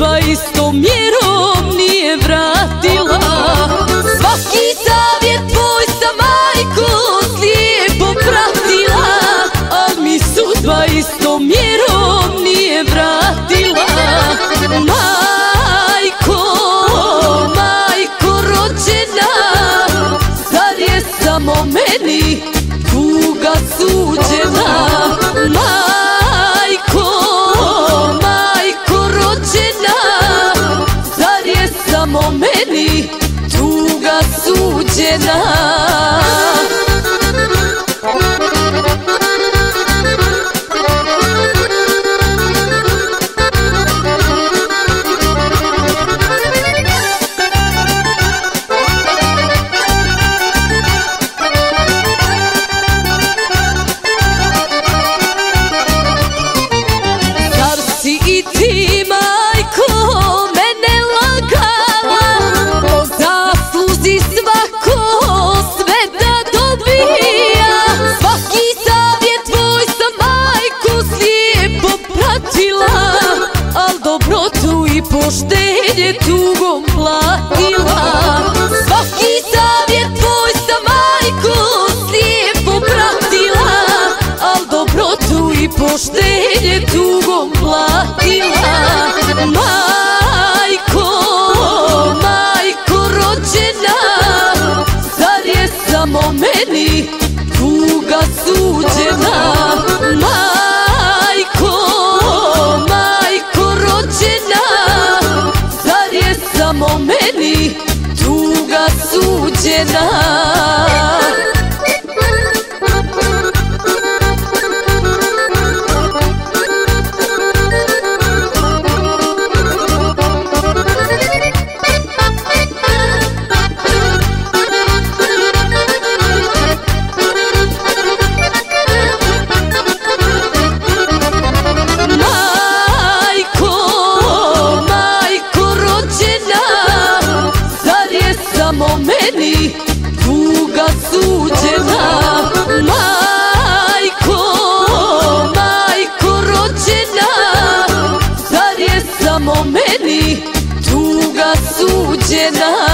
sudba istom mjerom nije vratila. Svaki savjet tvoj sam majku slijepo pratila Al mi sudba istom mjerom poštenje tugom platila. Svaki savjet tvoj sam majku slijepo pratila Al dobrotu i poštenje tugom platila. Majko, majko rođena Zar je samo meni suđena samo meni tuga suđena